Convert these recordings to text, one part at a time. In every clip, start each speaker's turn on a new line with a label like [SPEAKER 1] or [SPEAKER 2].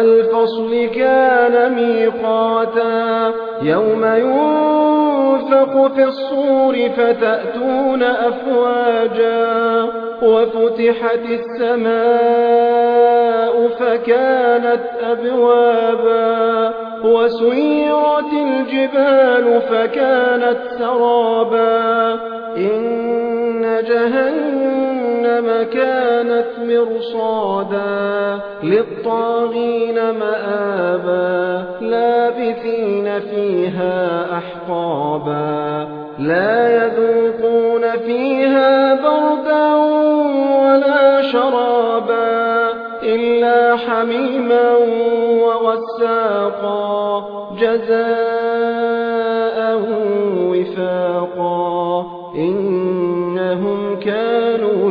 [SPEAKER 1] الفصل كان ميقاتا يوم ينفق في الصور فتأتون أفواجا وفتحت السماء فكانت أبوابا وسيرت الجبال فكانت سرابا إن جهنم كانت مرصادا للطاغين مآبا لابثين فيها أحقابا لا يذوقون فيها بردا ولا شرابا إلا حميما وغساقا جزاء وفاقا.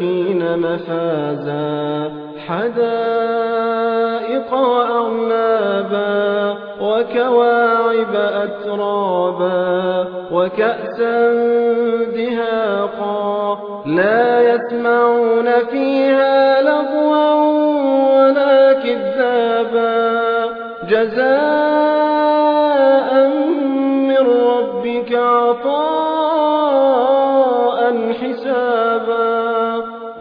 [SPEAKER 1] للمتقين مفازا حدائق وأعنابا وكواعب أترابا وكأسا دهاقا لا يسمعون فيها لغوا ولا كذابا جزاء من ربك عطاء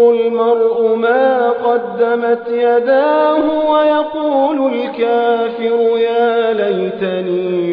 [SPEAKER 1] المرء ما قدمت يداه ويقول الكافر يا ليتني